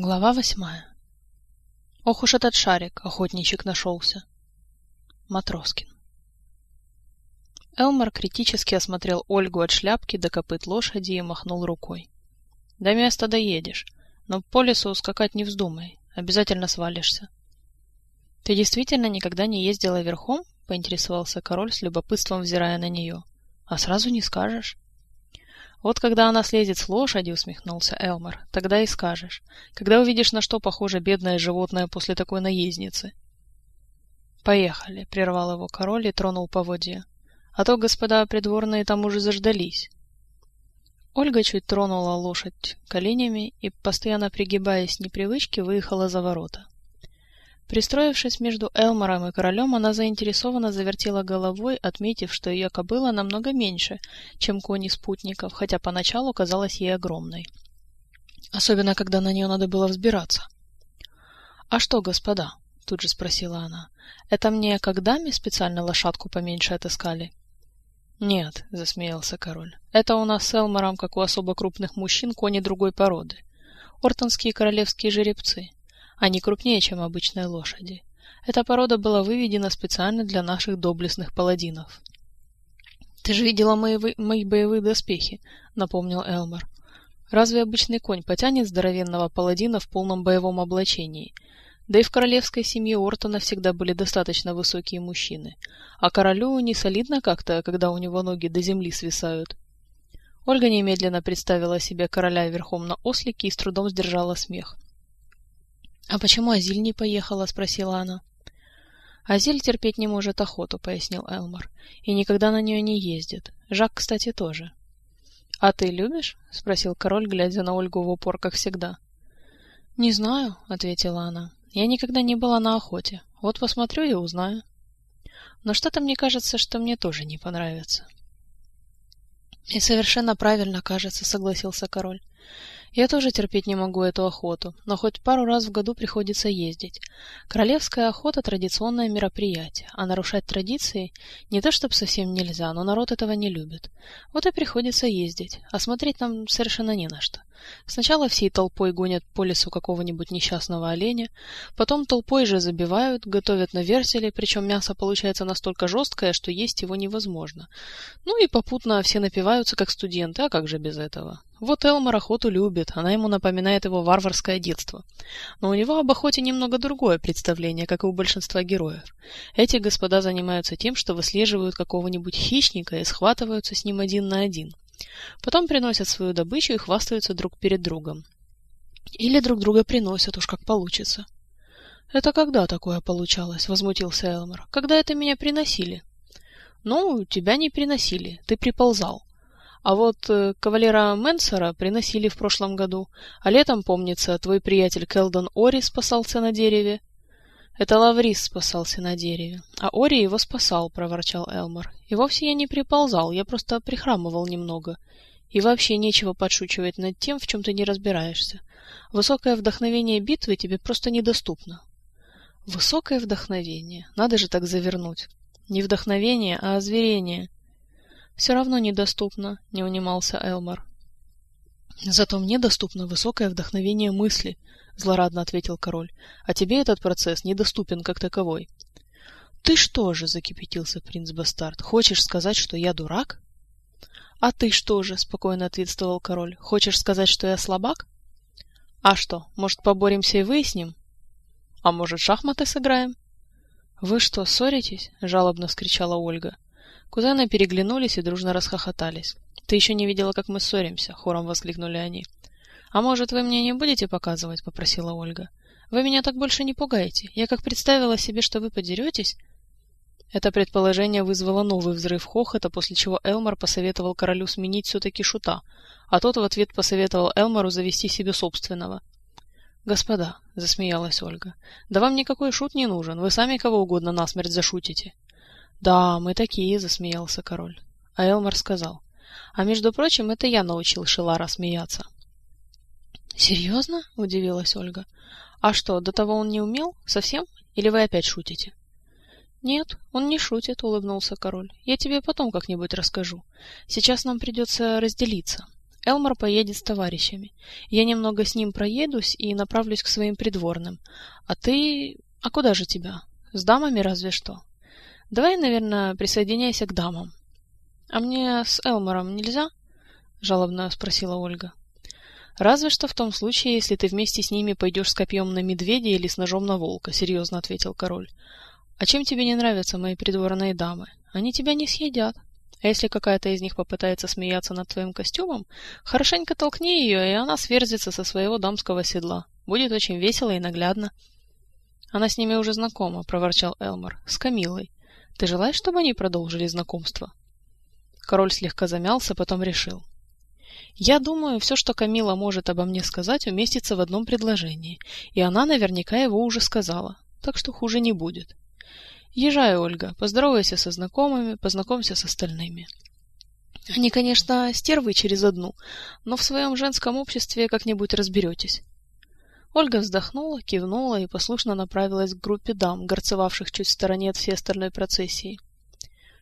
Глава восьмая. Ох уж этот шарик, охотничек нашелся. Матроскин. Элмар критически осмотрел Ольгу от шляпки до копыт лошади и махнул рукой. До места доедешь, но по лесу скакать не вздумай, обязательно свалишься. Ты действительно никогда не ездила верхом? поинтересовался король с любопытством взирая на нее. А сразу не скажешь. Вот когда она слезет с лошади, усмехнулся Элмар, тогда и скажешь. Когда увидишь, на что похоже бедное животное после такой наездницы. Поехали, прервал его король и тронул поводья. А то господа придворные там уже заждались. Ольга чуть тронула лошадь коленями и, постоянно пригибаясь непривычки, выехала за ворота. Пристроившись между Элмором и королем, она заинтересованно завертела головой, отметив, что ее кобыла намного меньше, чем кони спутников, хотя поначалу казалась ей огромной. Особенно, когда на нее надо было взбираться. «А что, господа?» — тут же спросила она. «Это мне как даме специально лошадку поменьше отыскали?» «Нет», — засмеялся король. «Это у нас с Элмором, как у особо крупных мужчин, кони другой породы. Ортонские королевские жеребцы. Они крупнее, чем обычные лошади. Эта порода была выведена специально для наших доблестных паладинов. «Ты же видела мои, мои боевые доспехи», — напомнил Элмар. «Разве обычный конь потянет здоровенного паладина в полном боевом облачении?» Да и в королевской семье Ортона всегда были достаточно высокие мужчины, а королю не солидно как-то, когда у него ноги до земли свисают. Ольга немедленно представила себе короля верхом на ослике и с трудом сдержала смех. «А почему Азиль не поехала?» — спросила она. «Азиль терпеть не может охоту», — пояснил Элмар, — «и никогда на нее не ездит. Жак, кстати, тоже». «А ты любишь?» — спросил король, глядя на Ольгу в упор, как всегда. «Не знаю», — ответила она. «Я никогда не была на охоте. Вот посмотрю и узнаю. Но что-то мне кажется, что мне тоже не понравится». «И совершенно правильно, кажется», — согласился король. Я тоже терпеть не могу эту охоту, но хоть пару раз в году приходится ездить. Королевская охота – традиционное мероприятие, а нарушать традиции не то чтобы совсем нельзя, но народ этого не любит. Вот и приходится ездить, а смотреть нам совершенно не на что. Сначала всей толпой гонят по лесу какого-нибудь несчастного оленя, потом толпой же забивают, готовят на вертеле, причем мясо получается настолько жесткое, что есть его невозможно. Ну и попутно все напиваются, как студенты, а как же без этого? Вот Элмар охоту любит, она ему напоминает его варварское детство. Но у него об охоте немного другое представление, как и у большинства героев. Эти господа занимаются тем, что выслеживают какого-нибудь хищника и схватываются с ним один на один. Потом приносят свою добычу и хвастаются друг перед другом. Или друг друга приносят, уж как получится. «Это когда такое получалось?» — возмутился Элмар. «Когда это меня приносили?» «Ну, тебя не приносили, ты приползал. А вот э, кавалера Менсера приносили в прошлом году, а летом, помнится, твой приятель Келдон Ори спасался на дереве. Это Лаврис спасался на дереве, а Ори его спасал, проворчал Элмор. И вовсе я не приползал, я просто прихрамывал немного. И вообще нечего подшучивать над тем, в чем ты не разбираешься. Высокое вдохновение битвы тебе просто недоступно. Высокое вдохновение. Надо же так завернуть. Не вдохновение, а озверение. Все равно недоступно, не унимался Элмар. Зато мне доступно высокое вдохновение мысли, злорадно ответил король. А тебе этот процесс недоступен как таковой. Ты что же, закипятился принц Бастард, хочешь сказать, что я дурак? А ты что же, спокойно ответствовал король. Хочешь сказать, что я слабак? А что, может, поборемся и выясним? А может, шахматы сыграем? Вы что, ссоритесь? жалобно вскричала Ольга. Кузены переглянулись и дружно расхохотались. «Ты еще не видела, как мы ссоримся?» — хором воскликнули они. «А может, вы мне не будете показывать?» — попросила Ольга. «Вы меня так больше не пугаете. Я как представила себе, что вы подеретесь...» Это предположение вызвало новый взрыв хохота, после чего Элмар посоветовал королю сменить все-таки шута, а тот в ответ посоветовал Элмару завести себе собственного. «Господа», — засмеялась Ольга, — «да вам никакой шут не нужен, вы сами кого угодно насмерть зашутите». «Да, мы такие», — засмеялся король. А Элмар сказал. «А между прочим, это я научил Шилара смеяться». «Серьезно?» — удивилась Ольга. «А что, до того он не умел? Совсем? Или вы опять шутите?» «Нет, он не шутит», — улыбнулся король. «Я тебе потом как-нибудь расскажу. Сейчас нам придется разделиться. Элмар поедет с товарищами. Я немного с ним проедусь и направлюсь к своим придворным. А ты... А куда же тебя? С дамами разве что? Давай, наверное, присоединяйся к дамам. А мне с Элмаром нельзя? Жалобно спросила Ольга. Разве что в том случае, если ты вместе с ними пойдешь с копьем на медведя или с ножом на волка, серьезно ответил король. А чем тебе не нравятся мои придворные дамы? Они тебя не съедят. А если какая-то из них попытается смеяться над твоим костюмом, хорошенько толкни ее, и она сверзится со своего дамского седла. Будет очень весело и наглядно. Она с ними уже знакома, проворчал Элмор. С Камилой. Ты желаешь, чтобы они продолжили знакомство? Король слегка замялся, потом решил. Я думаю, все, что Камила может обо мне сказать, уместится в одном предложении, и она наверняка его уже сказала, так что хуже не будет. Езжай, Ольга, поздоровайся со знакомыми, познакомься с остальными. Они, конечно, стервы через одну, но в своем женском обществе как-нибудь разберетесь. Ольга вздохнула, кивнула и послушно направилась к группе дам, горцевавших чуть в стороне от всей остальной процессии.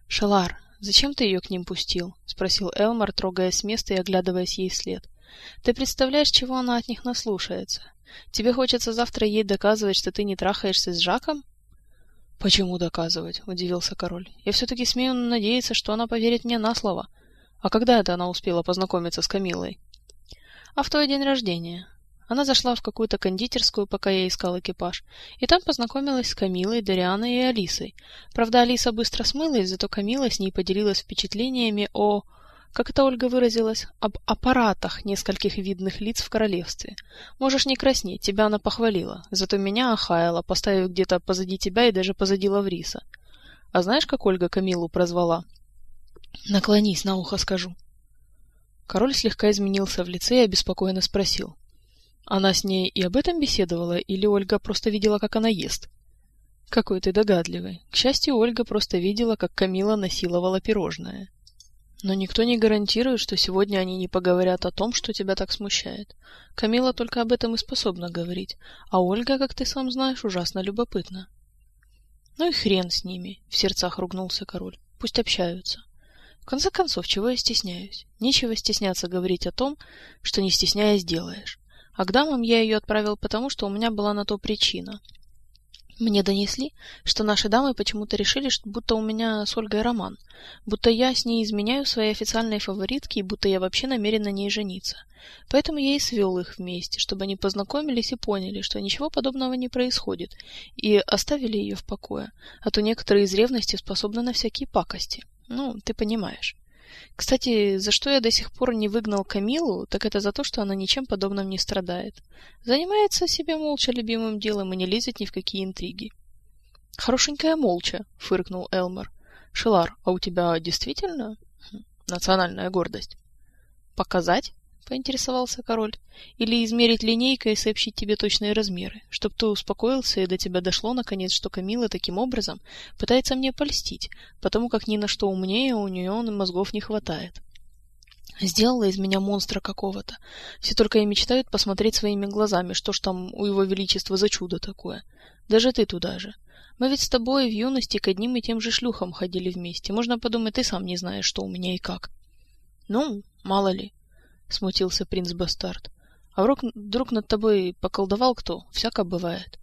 «Шалар, зачем ты ее к ним пустил?» — спросил Элмар, трогая с места и оглядываясь ей вслед. «Ты представляешь, чего она от них наслушается? Тебе хочется завтра ей доказывать, что ты не трахаешься с Жаком?» «Почему доказывать?» — удивился король. «Я все-таки смею надеяться, что она поверит мне на слово. А когда это она успела познакомиться с Камилой?» «А в твой день рождения. Она зашла в какую-то кондитерскую, пока я искал экипаж, и там познакомилась с Камилой, Дарианой и Алисой. Правда, Алиса быстро смылась, зато Камила с ней поделилась впечатлениями о как это Ольга выразилась, об аппаратах нескольких видных лиц в королевстве. Можешь не краснеть, тебя она похвалила, зато меня охаяла, поставив где-то позади тебя и даже позади Лавриса. А знаешь, как Ольга Камилу прозвала? Наклонись, на ухо скажу. Король слегка изменился в лице и обеспокоенно спросил. Она с ней и об этом беседовала, или Ольга просто видела, как она ест? Какой ты догадливый. К счастью, Ольга просто видела, как Камила насиловала пирожное. Но никто не гарантирует, что сегодня они не поговорят о том, что тебя так смущает. Камила только об этом и способна говорить, а Ольга, как ты сам знаешь, ужасно любопытна. Ну и хрен с ними, в сердцах ругнулся король. Пусть общаются. В конце концов, чего я стесняюсь? Нечего стесняться говорить о том, что не стесняясь делаешь. А к дамам я ее отправил потому, что у меня была на то причина. Мне донесли, что наши дамы почему-то решили, что будто у меня с Ольгой роман, будто я с ней изменяю своей официальной фаворитке и будто я вообще намерен на ней жениться. Поэтому я и свел их вместе, чтобы они познакомились и поняли, что ничего подобного не происходит, и оставили ее в покое, а то некоторые из ревности способны на всякие пакости. Ну, ты понимаешь. Кстати, за что я до сих пор не выгнал Камилу, так это за то, что она ничем подобным не страдает. Занимается себе молча любимым делом и не лезет ни в какие интриги. Хорошенькая молча, фыркнул Элмар. Шелар, а у тебя действительно хм, национальная гордость? Показать? Поинтересовался король. Или измерить линейкой и сообщить тебе точные размеры, чтоб ты успокоился и до тебя дошло наконец, что Камила таким образом пытается мне польстить, потому как ни на что умнее у нее мозгов не хватает. Сделала из меня монстра какого-то. Все только и мечтают посмотреть своими глазами, что ж там у его величества за чудо такое. Даже ты туда же. Мы ведь с тобой в юности к одним и тем же шлюхам ходили вместе. Можно подумать, ты сам не знаешь, что у меня и как. Ну, мало ли. — смутился принц-бастард. «А вдруг, вдруг над тобой поколдовал кто? Всяко бывает.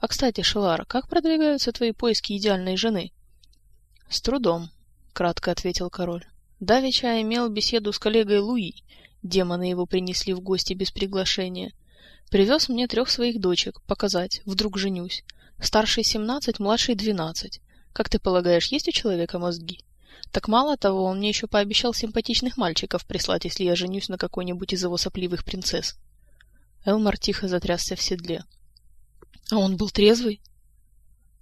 А, кстати, Шелар, как продвигаются твои поиски идеальной жены?» «С трудом», — кратко ответил король. «Давеча имел беседу с коллегой Луи. Демоны его принесли в гости без приглашения. Привез мне трех своих дочек, показать, вдруг женюсь. Старший семнадцать, младший двенадцать. Как ты полагаешь, есть у человека мозги?» Так мало того, он мне еще пообещал симпатичных мальчиков прислать, если я женюсь на какой-нибудь из его сопливых принцесс. Элмар тихо затрясся в седле. А он был трезвый?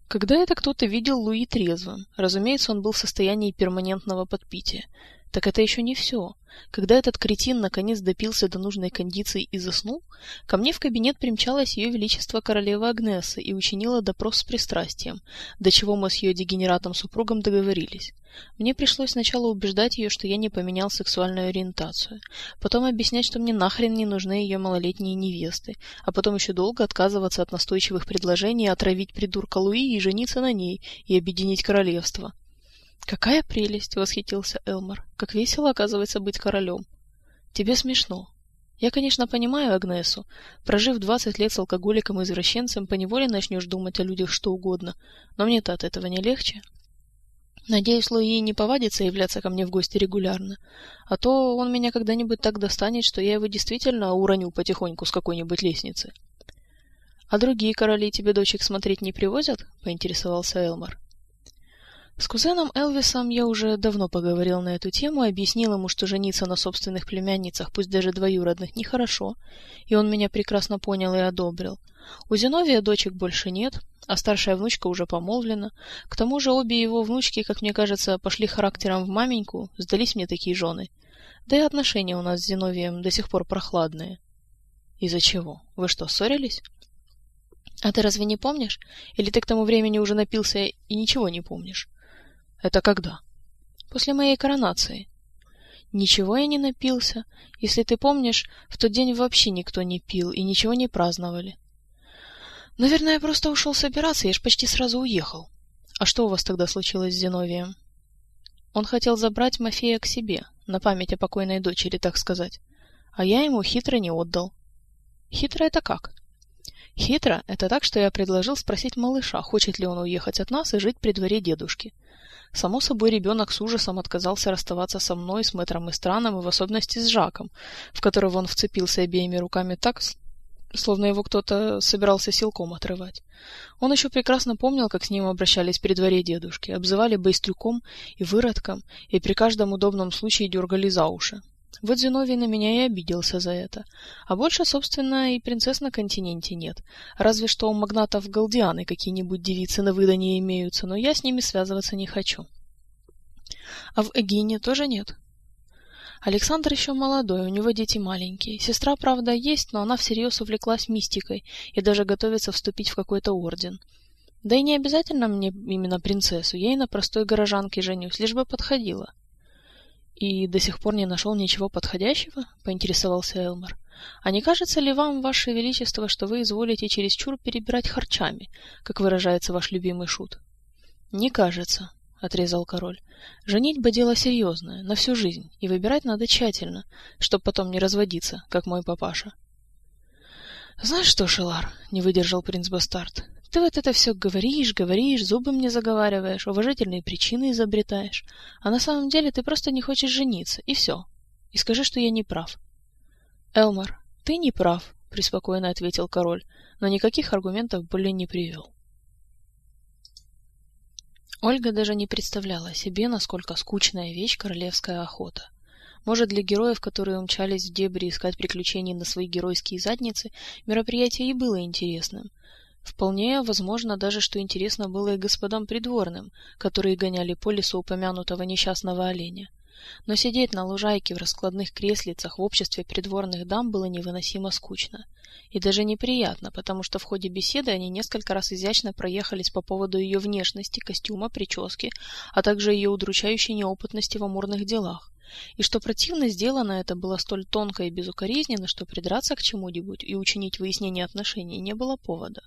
Когда это кто-то видел Луи трезвым? Разумеется, он был в состоянии перманентного подпития. Так это еще не все. Когда этот кретин наконец допился до нужной кондиции и заснул, ко мне в кабинет примчалось ее величество королева Агнеса и учинила допрос с пристрастием, до чего мы с ее дегенератом супругом договорились. Мне пришлось сначала убеждать ее, что я не поменял сексуальную ориентацию, потом объяснять, что мне нахрен не нужны ее малолетние невесты, а потом еще долго отказываться от настойчивых предложений отравить придурка Луи и жениться на ней и объединить королевство. «Какая прелесть!» — восхитился Элмар. «Как весело, оказывается, быть королем!» Тебе смешно. Я, конечно, понимаю Агнесу. Прожив 20 лет с алкоголиком и извращенцем, поневоле начнешь думать о людях что угодно. Но мне-то от этого не легче. Надеюсь, Луи не повадится являться ко мне в гости регулярно. А то он меня когда-нибудь так достанет, что я его действительно уроню потихоньку с какой-нибудь лестницы. — А другие короли тебе дочек смотреть не привозят? — поинтересовался Элмар. С кузеном Элвисом я уже давно поговорил на эту тему объяснил ему, что жениться на собственных племянницах, пусть даже двоюродных, нехорошо, и он меня прекрасно понял и одобрил. У Зиновия дочек больше нет, а старшая внучка уже помолвлена. К тому же обе его внучки, как мне кажется, пошли характером в маменьку, сдались мне такие жены. Да и отношения у нас с Зиновием до сих пор прохладные. Из-за чего? Вы что, ссорились? А ты разве не помнишь? Или ты к тому времени уже напился и ничего не помнишь? Это когда? После моей коронации. Ничего я не напился. Если ты помнишь, в тот день вообще никто не пил и ничего не праздновали. Наверное, я просто ушел собираться, я ж почти сразу уехал. А что у вас тогда случилось с Зиновием? Он хотел забрать Мафея к себе, на память о покойной дочери, так сказать. А я ему хитро не отдал. Хитро это как? Хитро — это так, что я предложил спросить малыша, хочет ли он уехать от нас и жить при дворе дедушки. Само собой, ребенок с ужасом отказался расставаться со мной, с мэтром и страном, и в особенности с Жаком, в которого он вцепился обеими руками так, словно его кто-то собирался силком отрывать. Он еще прекрасно помнил, как с ним обращались при дворе дедушки, обзывали быстрюком и выродком, и при каждом удобном случае дергали за уши. Вот Зиновий на меня и обиделся за это. А больше, собственно, и принцесс на континенте нет. Разве что у магнатов Галдианы какие-нибудь девицы на выданье имеются, но я с ними связываться не хочу. А в Эгине тоже нет. Александр еще молодой, у него дети маленькие. Сестра, правда, есть, но она всерьез увлеклась мистикой и даже готовится вступить в какой-то орден. Да и не обязательно мне именно принцессу, я и на простой горожанке женюсь, лишь бы подходила. «И до сих пор не нашел ничего подходящего?» — поинтересовался Элмар. «А не кажется ли вам, ваше величество, что вы изволите чересчур перебирать харчами, как выражается ваш любимый шут?» «Не кажется», — отрезал король. «Женитьба — дело серьезное, на всю жизнь, и выбирать надо тщательно, чтоб потом не разводиться, как мой папаша». «Знаешь что, Шелар?» — не выдержал принц Бастард. Ты вот это все говоришь, говоришь, зубы мне заговариваешь, уважительные причины изобретаешь. А на самом деле ты просто не хочешь жениться, и все. И скажи, что я не прав. Элмар, ты не прав, преспокойно ответил король, но никаких аргументов более не привел. Ольга даже не представляла себе, насколько скучная вещь королевская охота. Может, для героев, которые умчались в дебри искать приключений на свои геройские задницы, мероприятие и было интересным, Вполне возможно даже, что интересно было и господам придворным, которые гоняли по лесу упомянутого несчастного оленя. Но сидеть на лужайке в раскладных креслицах в обществе придворных дам было невыносимо скучно. И даже неприятно, потому что в ходе беседы они несколько раз изящно проехались по поводу ее внешности, костюма, прически, а также ее удручающей неопытности в амурных делах. И что противно сделано это было столь тонко и безукоризненно, что придраться к чему-нибудь и учинить выяснение отношений не было повода.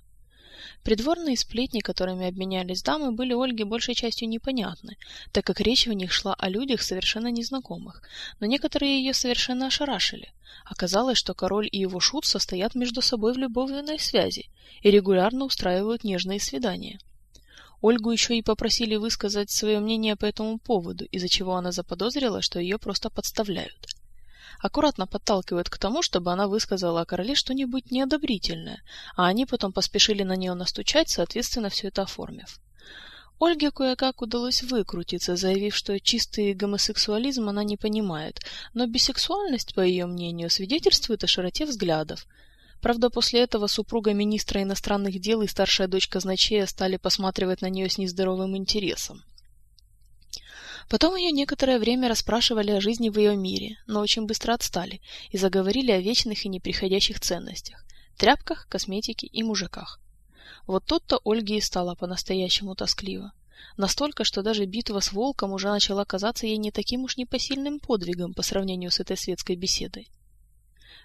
Придворные сплетни, которыми обменялись дамы, были Ольге большей частью непонятны, так как речь в них шла о людях совершенно незнакомых, но некоторые ее совершенно ошарашили. Оказалось, что король и его шут состоят между собой в любовной связи и регулярно устраивают нежные свидания. Ольгу еще и попросили высказать свое мнение по этому поводу, из-за чего она заподозрила, что ее просто подставляют аккуратно подталкивают к тому, чтобы она высказала о короле что-нибудь неодобрительное, а они потом поспешили на нее настучать, соответственно, все это оформив. Ольге кое-как удалось выкрутиться, заявив, что чистый гомосексуализм она не понимает, но бисексуальность, по ее мнению, свидетельствует о широте взглядов. Правда, после этого супруга министра иностранных дел и старшая дочь казначея стали посматривать на нее с нездоровым интересом. Потом ее некоторое время расспрашивали о жизни в ее мире, но очень быстро отстали и заговорили о вечных и неприходящих ценностях – тряпках, косметике и мужиках. Вот тут-то Ольге и стало по-настоящему тоскливо. Настолько, что даже битва с волком уже начала казаться ей не таким уж непосильным подвигом по сравнению с этой светской беседой.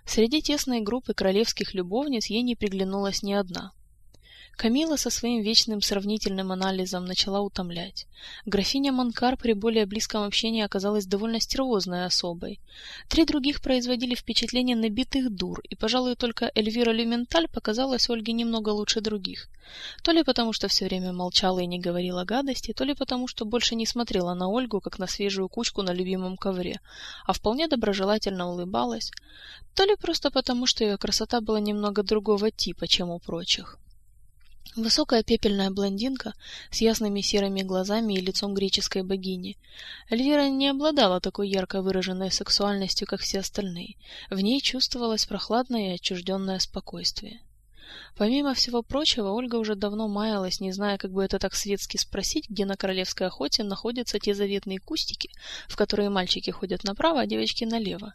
Среди тесной группы королевских любовниц ей не приглянулась ни одна. Камила со своим вечным сравнительным анализом начала утомлять. Графиня Монкар при более близком общении оказалась довольно стервозной особой. Три других производили впечатление набитых дур, и, пожалуй, только Эльвира Люменталь показалась Ольге немного лучше других. То ли потому, что все время молчала и не говорила гадости, то ли потому, что больше не смотрела на Ольгу, как на свежую кучку на любимом ковре, а вполне доброжелательно улыбалась, то ли просто потому, что ее красота была немного другого типа, чем у прочих. Высокая пепельная блондинка с ясными серыми глазами и лицом греческой богини. Эльвира не обладала такой ярко выраженной сексуальностью, как все остальные. В ней чувствовалось прохладное и отчужденное спокойствие. Помимо всего прочего, Ольга уже давно маялась, не зная, как бы это так светски спросить, где на королевской охоте находятся те заветные кустики, в которые мальчики ходят направо, а девочки налево.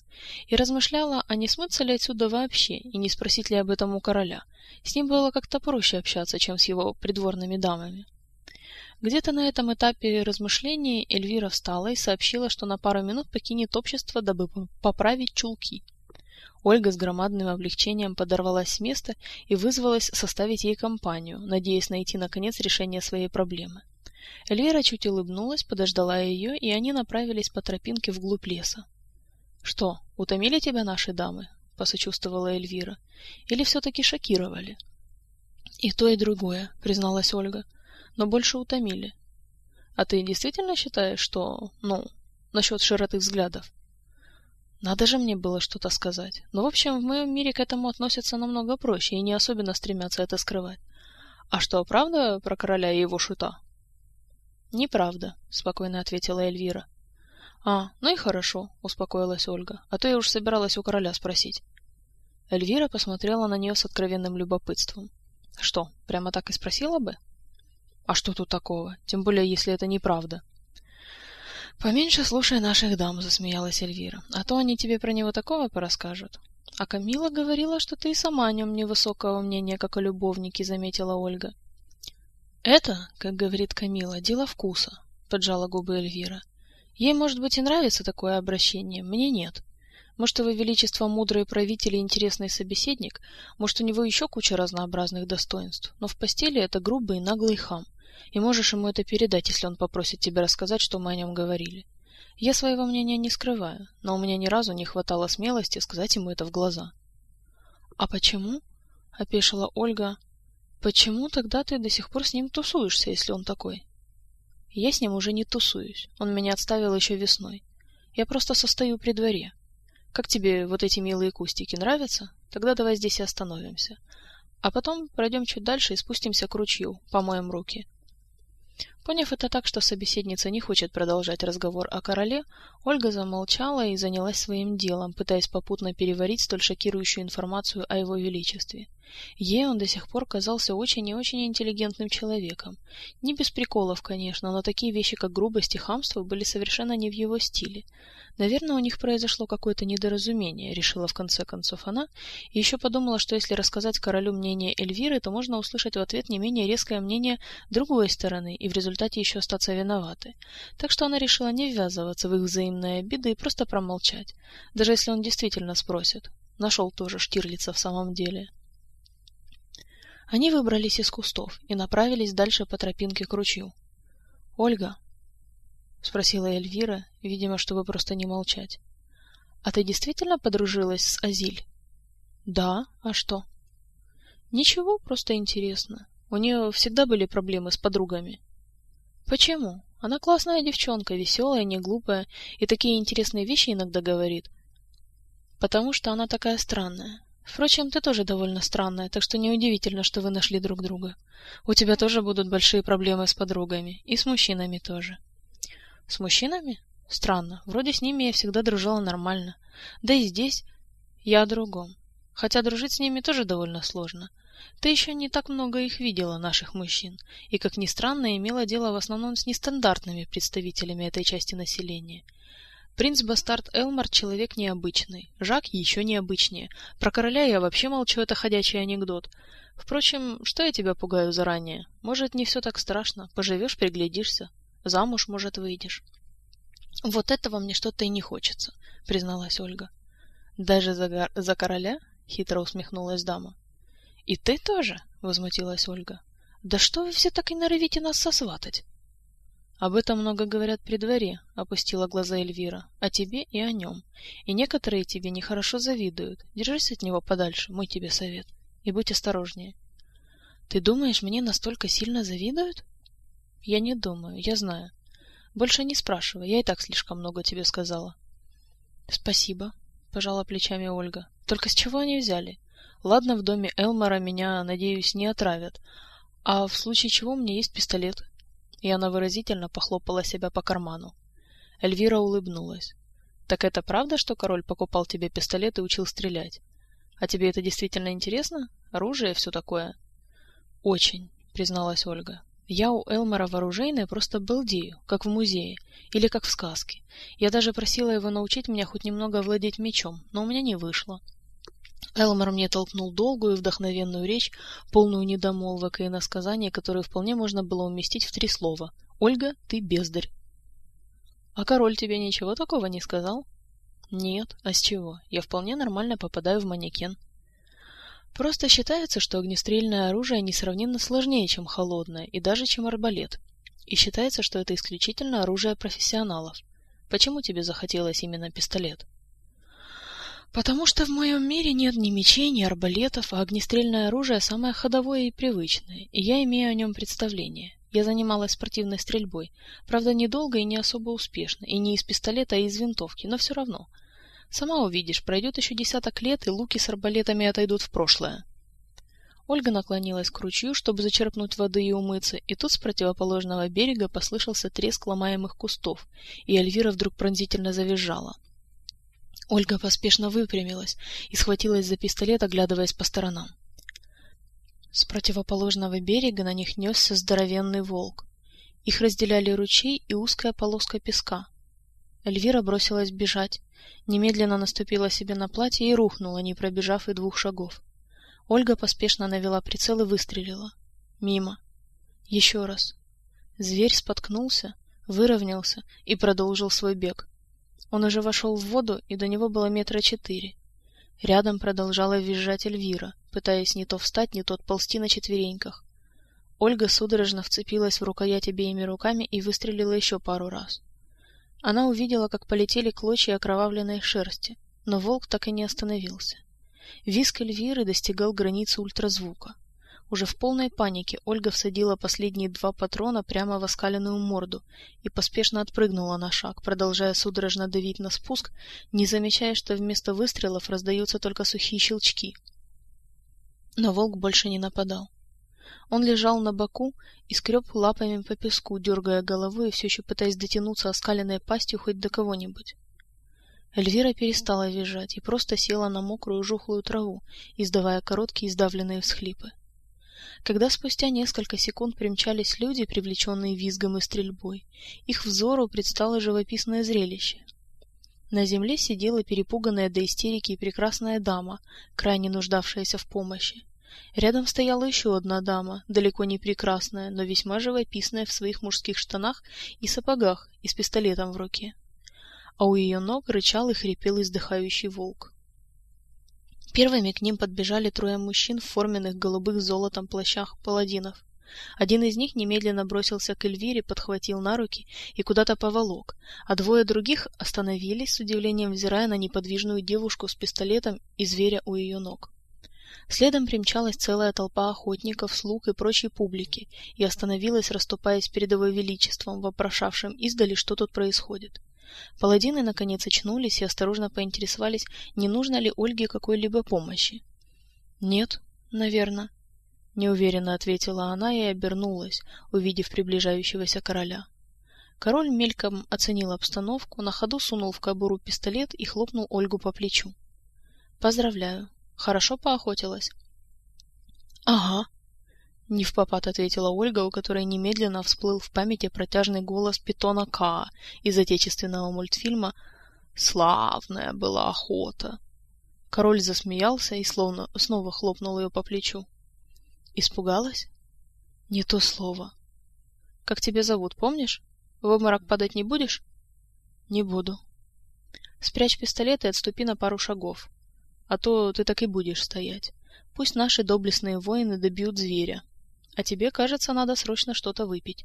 И размышляла, а не смыться ли отсюда вообще, и не спросить ли об этом у короля. С ним было как-то проще общаться, чем с его придворными дамами. Где-то на этом этапе размышлений Эльвира встала и сообщила, что на пару минут покинет общество, дабы поправить чулки. Ольга с громадным облегчением подорвалась с места и вызвалась составить ей компанию, надеясь найти, наконец, решение своей проблемы. Эльвира чуть улыбнулась, подождала ее, и они направились по тропинке вглубь леса. «Что, утомили тебя наши дамы?» — посочувствовала Эльвира. «Или все-таки шокировали?» «И то, и другое», — призналась Ольга. «Но больше утомили». «А ты действительно считаешь, что... ну, насчет широты взглядов?» Надо же мне было что-то сказать. Но, в общем, в моем мире к этому относятся намного проще и не особенно стремятся это скрывать. А что, правда про короля и его шута? Неправда, спокойно ответила Эльвира. А, ну и хорошо, успокоилась Ольга. А то я уж собиралась у короля спросить. Эльвира посмотрела на нее с откровенным любопытством. Что, прямо так и спросила бы? А что тут такого? Тем более, если это неправда. «Поменьше слушай наших дам», — засмеялась Эльвира, «а то они тебе про него такого порасскажут». «А Камила говорила, что ты и сама о нем невысокого мнения, как о любовнике», — заметила Ольга. «Это, как говорит Камила, дело вкуса», — поджала губы Эльвира. «Ей, может быть, и нравится такое обращение, мне нет. Может, его величество мудрый правитель и интересный собеседник, может, у него еще куча разнообразных достоинств, но в постели это грубый и наглый хам и можешь ему это передать, если он попросит тебя рассказать, что мы о нем говорили. Я своего мнения не скрываю, но у меня ни разу не хватало смелости сказать ему это в глаза. — А почему? — опешила Ольга. — Почему тогда ты до сих пор с ним тусуешься, если он такой? — Я с ним уже не тусуюсь. Он меня отставил еще весной. Я просто состою при дворе. Как тебе вот эти милые кустики нравятся? Тогда давай здесь и остановимся. А потом пройдем чуть дальше и спустимся к ручью, помоем руки. Поняв это так, что собеседница не хочет продолжать разговор о короле, Ольга замолчала и занялась своим делом, пытаясь попутно переварить столь шокирующую информацию о его величестве. Ей он до сих пор казался очень и очень интеллигентным человеком. Не без приколов, конечно, но такие вещи, как грубость и хамство, были совершенно не в его стиле. Наверное, у них произошло какое-то недоразумение, решила в конце концов она, и еще подумала, что если рассказать королю мнение Эльвиры, то можно услышать в ответ не менее резкое мнение другой стороны и в результате еще остаться виноватой. Так что она решила не ввязываться в их взаимные обиды и просто промолчать, даже если он действительно спросит. Нашел тоже Штирлица в самом деле. Они выбрались из кустов и направились дальше по тропинке к ручью. «Ольга», — спросила Эльвира, видимо, чтобы просто не молчать, — «а ты действительно подружилась с Азиль?» «Да, а что?» «Ничего, просто интересно. У нее всегда были проблемы с подругами». «Почему? Она классная девчонка, веселая, не глупая, и такие интересные вещи иногда говорит». «Потому что она такая странная. Впрочем, ты тоже довольно странная, так что неудивительно, что вы нашли друг друга. У тебя тоже будут большие проблемы с подругами. И с мужчинами тоже. С мужчинами? Странно. Вроде с ними я всегда дружила нормально. Да и здесь я о другом. Хотя дружить с ними тоже довольно сложно. Ты еще не так много их видела, наших мужчин, и, как ни странно, имела дело в основном с нестандартными представителями этой части населения – Принц-бастард Элмар человек необычный, Жак еще необычнее. Про короля я вообще молчу, это ходячий анекдот. Впрочем, что я тебя пугаю заранее? Может, не все так страшно, поживешь, приглядишься, замуж, может, выйдешь. Вот этого мне что-то и не хочется, призналась Ольга. Даже за, за короля? Хитро усмехнулась дама. И ты тоже? возмутилась Ольга. Да что вы все так и норовите нас сосватать? Об этом много говорят при дворе, опустила глаза Эльвира, о тебе и о нем. И некоторые тебе нехорошо завидуют. Держись от него подальше, мой тебе совет. И будь осторожнее. Ты думаешь, мне настолько сильно завидуют? Я не думаю, я знаю. Больше не спрашивай, я и так слишком много тебе сказала. Спасибо, пожала плечами Ольга. Только с чего они взяли? Ладно, в доме Элмара меня, надеюсь, не отравят. А в случае чего у меня есть пистолет. И она выразительно похлопала себя по карману. Эльвира улыбнулась. Так это правда, что король покупал тебе пистолет и учил стрелять? А тебе это действительно интересно? Оружие все такое? Очень, призналась Ольга. Я у Элмера в просто балдею, как в музее, или как в сказке. Я даже просила его научить меня хоть немного владеть мечом, но у меня не вышло. Элмер мне толкнул долгую вдохновенную речь, полную недомолвок и иносказаний, которые вполне можно было уместить в три слова. «Ольга, ты бездарь». «А король тебе ничего такого не сказал?» «Нет. А с чего? Я вполне нормально попадаю в манекен». Просто считается, что огнестрельное оружие несравненно сложнее, чем холодное, и даже чем арбалет. И считается, что это исключительно оружие профессионалов. Почему тебе захотелось именно пистолет? Потому что в моем мире нет ни мечей, ни арбалетов, а огнестрельное оружие самое ходовое и привычное, и я имею о нем представление. Я занималась спортивной стрельбой, правда, недолго и не особо успешно, и не из пистолета, а из винтовки, но все равно. Сама увидишь, пройдет еще десяток лет, и луки с арбалетами отойдут в прошлое. Ольга наклонилась к ручью, чтобы зачерпнуть воды и умыться, и тут с противоположного берега послышался треск ломаемых кустов, и Эльвира вдруг пронзительно завизжала. Ольга поспешно выпрямилась и схватилась за пистолет, оглядываясь по сторонам. С противоположного берега на них несся здоровенный волк. Их разделяли ручей и узкая полоска песка. Эльвира бросилась бежать, немедленно наступила себе на платье и рухнула, не пробежав и двух шагов. Ольга поспешно навела прицел и выстрелила. Мимо. Еще раз. Зверь споткнулся, выровнялся и продолжил свой бег. Он уже вошел в воду, и до него было метра четыре. Рядом продолжала визжать Эльвира, пытаясь не то встать, не то отползти на четвереньках. Ольга судорожно вцепилась в рукоять обеими руками и выстрелила еще пару раз. Она увидела, как полетели клочья окровавленной шерсти, но волк так и не остановился. Виск Эльвиры достигал границы ультразвука. Уже в полной панике Ольга всадила последние два патрона прямо в оскаленную морду и поспешно отпрыгнула на шаг, продолжая судорожно давить на спуск, не замечая, что вместо выстрелов раздаются только сухие щелчки. Но волк больше не нападал. Он лежал на боку и скреб лапами по песку, дергая головой и все еще пытаясь дотянуться оскаленной пастью хоть до кого-нибудь. Эльвира перестала визжать и просто села на мокрую жухлую траву, издавая короткие издавленные всхлипы. Когда спустя несколько секунд примчались люди, привлеченные визгом и стрельбой, их взору предстало живописное зрелище. На земле сидела перепуганная до истерики прекрасная дама, крайне нуждавшаяся в помощи. Рядом стояла еще одна дама, далеко не прекрасная, но весьма живописная в своих мужских штанах и сапогах и с пистолетом в руке. А у ее ног рычал и хрипел издыхающий волк. Первыми к ним подбежали трое мужчин в форменных голубых золотом плащах паладинов. Один из них немедленно бросился к Эльвире, подхватил на руки и куда-то поволок, а двое других остановились с удивлением взирая на неподвижную девушку с пистолетом и зверя у ее ног. Следом примчалась целая толпа охотников, слуг и прочей публики и остановилась, расступаясь перед его величеством, вопрошавшим издали, что тут происходит. Паладины наконец очнулись и осторожно поинтересовались, не нужно ли Ольге какой-либо помощи. «Нет, наверное», — неуверенно ответила она и обернулась, увидев приближающегося короля. Король мельком оценил обстановку, на ходу сунул в кобуру пистолет и хлопнул Ольгу по плечу. «Поздравляю. Хорошо поохотилась?» «Ага», не в попад ответила Ольга, у которой немедленно всплыл в памяти протяжный голос Питона К из отечественного мультфильма «Славная была охота». Король засмеялся и словно снова хлопнул ее по плечу. «Испугалась?» «Не то слово». «Как тебя зовут, помнишь? В обморок падать не будешь?» «Не буду». «Спрячь пистолет и отступи на пару шагов. А то ты так и будешь стоять. Пусть наши доблестные воины добьют зверя, А тебе, кажется, надо срочно что-то выпить.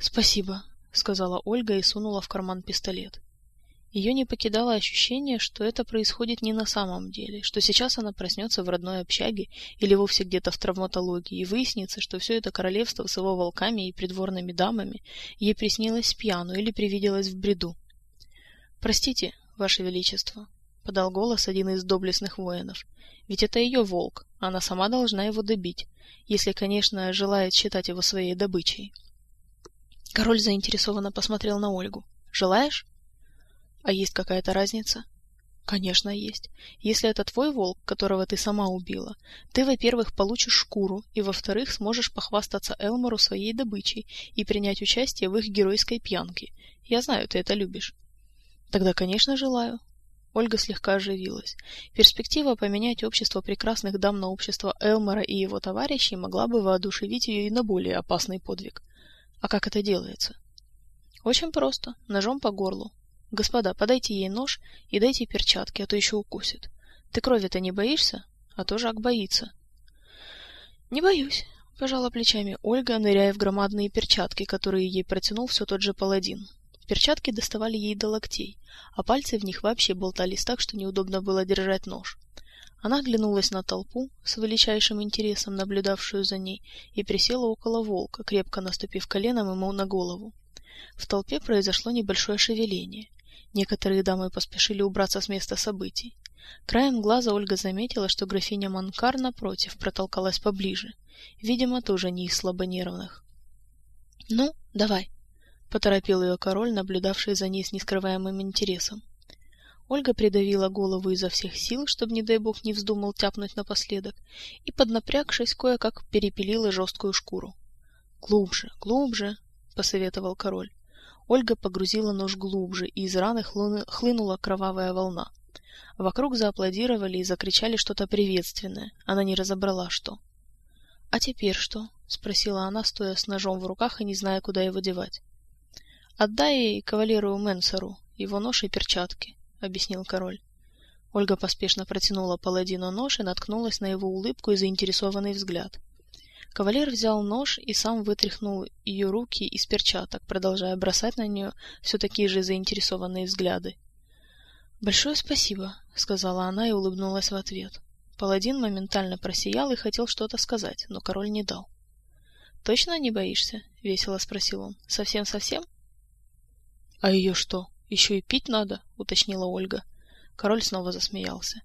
Спасибо, сказала Ольга и сунула в карман пистолет. Ее не покидало ощущение, что это происходит не на самом деле, что сейчас она проснется в родной общаге или вовсе где-то в травматологии, и выяснится, что все это королевство с его волками и придворными дамами ей приснилось пьяну или привиделось в бреду. «Простите, Ваше Величество», — подал голос один из доблестных воинов, — «ведь это ее волк, она сама должна его добить, если, конечно, желает считать его своей добычей». Король заинтересованно посмотрел на Ольгу. «Желаешь?» А есть какая-то разница? Конечно, есть. Если это твой волк, которого ты сама убила, ты, во-первых, получишь шкуру, и, во-вторых, сможешь похвастаться Элмору своей добычей и принять участие в их геройской пьянке. Я знаю, ты это любишь. Тогда, конечно, желаю. Ольга слегка оживилась. Перспектива поменять общество прекрасных дам на общество Элмора и его товарищей могла бы воодушевить ее и на более опасный подвиг. А как это делается? Очень просто. Ножом по горлу. Господа, подайте ей нож и дайте перчатки, а то еще укусит. Ты крови-то не боишься? А то Жак боится. Не боюсь, пожала плечами Ольга, ныряя в громадные перчатки, которые ей протянул все тот же паладин. Перчатки доставали ей до локтей, а пальцы в них вообще болтались так, что неудобно было держать нож. Она оглянулась на толпу, с величайшим интересом наблюдавшую за ней, и присела около волка, крепко наступив коленом ему на голову. В толпе произошло небольшое шевеление. Некоторые дамы поспешили убраться с места событий. Краем глаза Ольга заметила, что графиня Манкар, напротив, протолкалась поближе. Видимо, тоже не из слабонервных. «Ну, давай», — поторопил ее король, наблюдавший за ней с нескрываемым интересом. Ольга придавила голову изо всех сил, чтобы, не дай бог, не вздумал тяпнуть напоследок, и, поднапрягшись, кое-как перепилила жесткую шкуру. «Глубже, глубже», — посоветовал король. Ольга погрузила нож глубже, и из раны хлынула кровавая волна. Вокруг зааплодировали и закричали что-то приветственное. Она не разобрала, что. «А теперь что?» — спросила она, стоя с ножом в руках и не зная, куда его девать. «Отдай кавалеру Менсору его нож и перчатки», — объяснил король. Ольга поспешно протянула паладину нож и наткнулась на его улыбку и заинтересованный взгляд. Кавалер взял нож и сам вытряхнул ее руки из перчаток, продолжая бросать на нее все такие же заинтересованные взгляды. «Большое спасибо», — сказала она и улыбнулась в ответ. Паладин моментально просиял и хотел что-то сказать, но король не дал. «Точно не боишься?» — весело спросил он. «Совсем-совсем?» «А ее что, еще и пить надо?» — уточнила Ольга. Король снова засмеялся.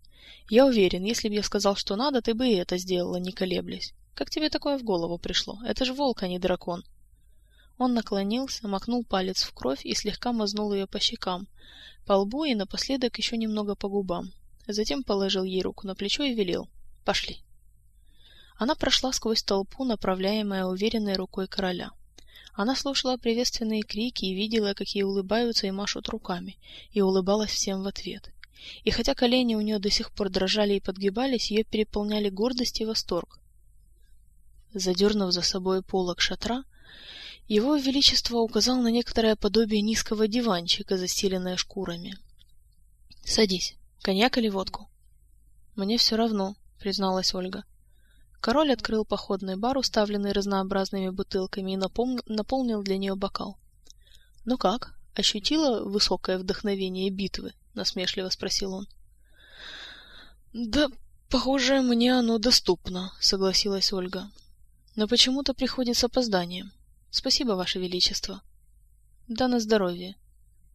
«Я уверен, если бы я сказал, что надо, ты бы и это сделала, не колеблясь. Как тебе такое в голову пришло? Это же волк, а не дракон. Он наклонился, макнул палец в кровь и слегка мазнул ее по щекам, по лбу и напоследок еще немного по губам. Затем положил ей руку на плечо и велел: "Пошли". Она прошла сквозь толпу, направляемая уверенной рукой короля. Она слушала приветственные крики и видела, какие улыбаются и машут руками, и улыбалась всем в ответ. И хотя колени у нее до сих пор дрожали и подгибались, ее переполняли гордость и восторг. Задернув за собой полог шатра, его величество указал на некоторое подобие низкого диванчика, застеленное шкурами. «Садись. Коньяк или водку?» «Мне все равно», — призналась Ольга. Король открыл походный бар, уставленный разнообразными бутылками, и напом... наполнил для нее бокал. «Ну как, ощутила высокое вдохновение битвы?» — насмешливо спросил он. «Да, похоже, мне оно доступно», — согласилась Ольга но почему-то приходит с опозданием. Спасибо, Ваше Величество. Да на здоровье.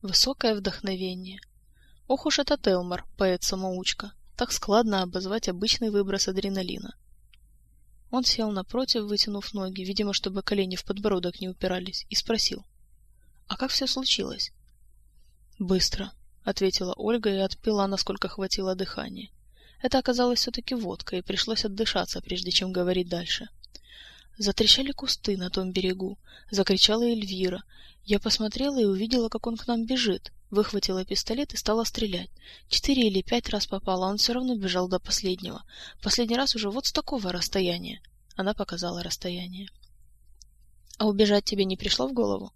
Высокое вдохновение. Ох уж этот Элмар, поэт-самоучка. Так складно обозвать обычный выброс адреналина. Он сел напротив, вытянув ноги, видимо, чтобы колени в подбородок не упирались, и спросил. «А как все случилось?» «Быстро», — ответила Ольга и отпила, насколько хватило дыхания. Это оказалось все-таки водка, и пришлось отдышаться, прежде чем говорить дальше. Затрещали кусты на том берегу, закричала Эльвира. Я посмотрела и увидела, как он к нам бежит. Выхватила пистолет и стала стрелять. Четыре или пять раз попала, он все равно бежал до последнего. Последний раз уже вот с такого расстояния. Она показала расстояние. А убежать тебе не пришло в голову?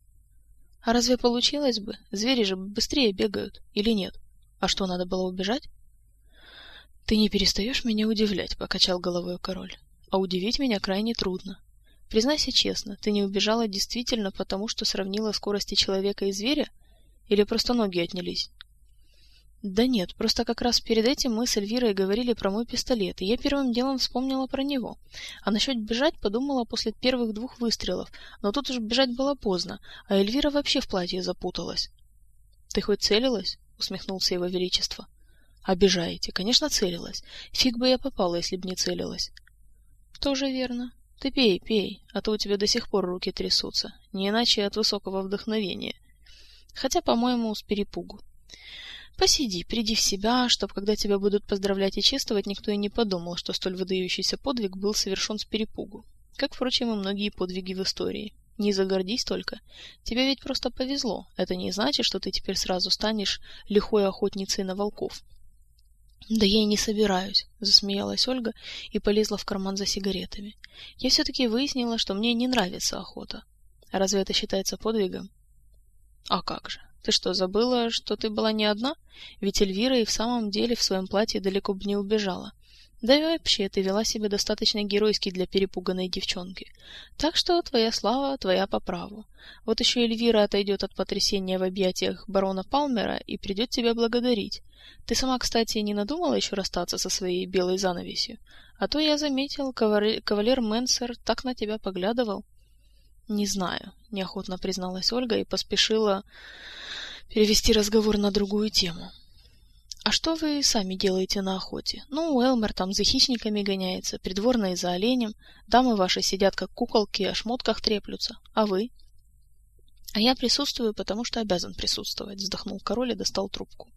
А разве получилось бы? Звери же быстрее бегают, или нет? А что, надо было убежать? Ты не перестаешь меня удивлять, покачал головой король. А удивить меня крайне трудно. Признайся честно, ты не убежала действительно потому, что сравнила скорости человека и зверя? Или просто ноги отнялись? Да нет, просто как раз перед этим мы с Эльвирой говорили про мой пистолет, и я первым делом вспомнила про него. А насчет бежать подумала после первых двух выстрелов, но тут уж бежать было поздно, а Эльвира вообще в платье запуталась. Ты хоть целилась? усмехнулся его величество. Обижаете. Конечно, целилась. Фиг бы я попала, если б не целилась. Тоже верно. Ты пей, пей, а то у тебя до сих пор руки трясутся. Не иначе от высокого вдохновения. Хотя, по-моему, с перепугу. Посиди, приди в себя, чтоб, когда тебя будут поздравлять и чествовать, никто и не подумал, что столь выдающийся подвиг был совершен с перепугу. Как, впрочем, и многие подвиги в истории. Не загордись только. Тебе ведь просто повезло. Это не значит, что ты теперь сразу станешь лихой охотницей на волков. Да я и не собираюсь, засмеялась Ольга и полезла в карман за сигаретами. Я все-таки выяснила, что мне не нравится охота. Разве это считается подвигом? А как же? Ты что, забыла, что ты была не одна? Ведь Эльвира и в самом деле в своем платье далеко бы не убежала. Да и вообще, ты вела себя достаточно геройски для перепуганной девчонки. Так что твоя слава твоя по праву. Вот еще Эльвира отойдет от потрясения в объятиях барона Палмера и придет тебя благодарить. Ты сама, кстати, не надумала еще расстаться со своей белой занавесью? А то я заметил, кавалер, кавалер Менсер так на тебя поглядывал. Не знаю, неохотно призналась Ольга и поспешила перевести разговор на другую тему. А что вы сами делаете на охоте? Ну, Элмер там за хищниками гоняется, придворные за оленем, дамы ваши сидят как куколки, о шмотках треплются. А вы? А я присутствую, потому что обязан присутствовать, вздохнул король и достал трубку.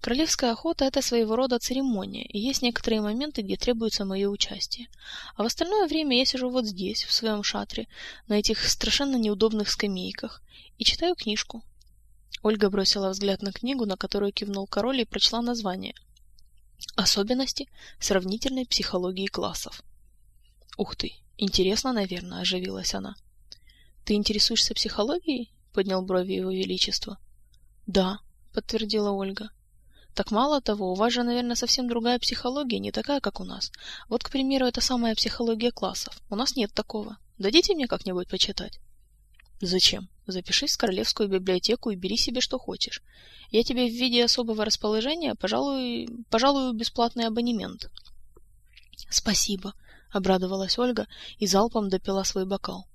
Королевская охота это своего рода церемония, и есть некоторые моменты, где требуется мое участие. А в остальное время я сижу вот здесь, в своем шатре, на этих страшенно неудобных скамейках, и читаю книжку. Ольга бросила взгляд на книгу, на которую кивнул король, и прочла название. Особенности сравнительной психологии классов. Ух ты, интересно, наверное, оживилась она. Ты интересуешься психологией? поднял брови его величество. Да, подтвердила Ольга. Так мало того, у вас же, наверное, совсем другая психология, не такая, как у нас. Вот, к примеру, это самая психология классов. У нас нет такого. Дадите мне как-нибудь почитать? Зачем? Запишись в королевскую библиотеку и бери себе что хочешь. Я тебе в виде особого расположения, пожалуй, пожалуй, бесплатный абонемент. Спасибо, обрадовалась Ольга и залпом допила свой бокал.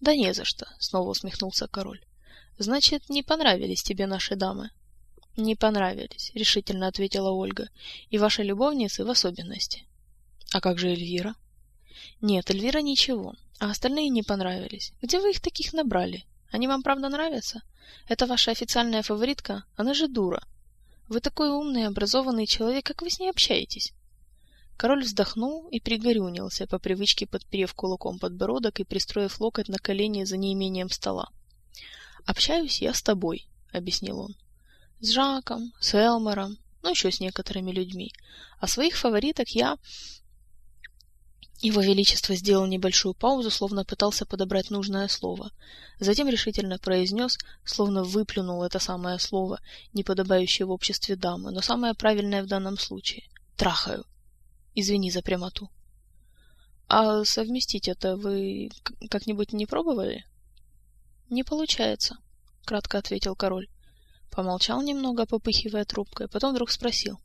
Да не за что, снова усмехнулся король. Значит, не понравились тебе наши дамы? Не понравились, решительно ответила Ольга, и ваши любовницы в особенности. А как же Эльвира? Нет, Эльвира ничего. А остальные не понравились. Где вы их таких набрали? Они вам правда нравятся? Это ваша официальная фаворитка? Она же дура. Вы такой умный, образованный человек, как вы с ней общаетесь? Король вздохнул и пригорюнился, по привычке подперев кулаком подбородок и пристроив локоть на колени за неимением стола. «Общаюсь я с тобой», — объяснил он. «С Жаком, с Элмором, ну еще с некоторыми людьми. А своих фавориток я его Величество сделал небольшую паузу, словно пытался подобрать нужное слово. Затем решительно произнес, словно выплюнул это самое слово, не подобающее в обществе дамы, но самое правильное в данном случае. «Трахаю». Извини за прямоту. «А совместить это вы как-нибудь не пробовали?» «Не получается», — кратко ответил король. Помолчал немного, попыхивая трубкой, потом вдруг спросил.